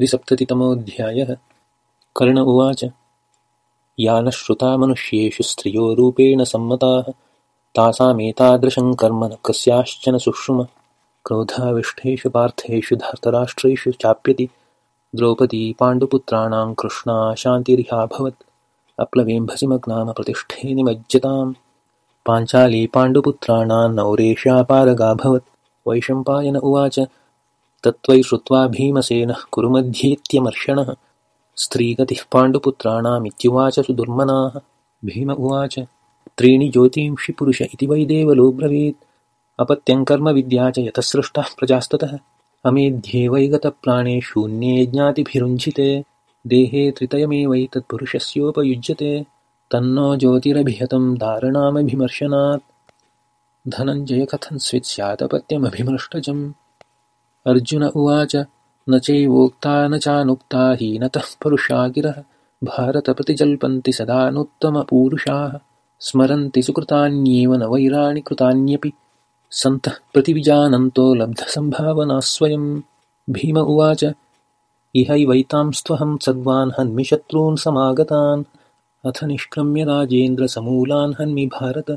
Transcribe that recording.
द्विसप्ततितमोऽध्यायः। कर्ण उवाच। या न श्रुता मनुष्येषु स्त्रियो रूपेण सम्मताः तासामेतादृशं कर्म न कस्याश्चन सुषुम। क्रोधाविष्ठेषु पार्थेषु धार्तराष्ट्रेषु चाप्यति। द्रौपदी पाण्डुपुत्राणां कृष्णा शान्तिर्ह्याभवत् अप्लवेम्भसिमग्नामप्रतिष्ठे निमज्जतां पाञ्चाली पाण्डुपुत्राणां नौरेशापारगाभवत् वैशम्पायन उवाच तत्त्वयि श्रुत्वा भीमसेनः कुरुमध्येत्यमर्षणः। स्त्रीगतिः पाण्डुपुत्राणामित्युवाच सुदुर्मनाः। भीम उवाच त्रीणि ज्योतींषि पुरुष इति वै देवलोब्रवीत् अपत्यङ्कर्मविद्या च यतसृष्टाः प्रजास्ततः। अमेध्ये वै गतप्राणे शून्ये ज्ञातिभिरुञ्झिते देहे त्रितयमेवैतत्पुरुषस्योपयुज्यते तन्नो ज्योतिरभिहतं दारणामभिमर्शनात् धनञ्जयकथं स्वित् स्यादपत्यमभिमृष्टजम् अर्जुन उवाच न चैवोक्ता न चानुक्ता हीनतः परुषा गिरः भारतप्रतिजल्पन्ति सदा नोत्तमपूरुषाः स्मरन्ति सुकृतान्येव न वैराणि कृतान्यपि। सन्तः प्रतिविजानन्तो लब्धसम्भावनास्वयं भीम उवाच इहैवैतांस्त्वहं सर्वान् हन्मि शत्रून् समागतान् अथ निष्क्रम्य राजेन्द्रसमूलान् हन्मि भारत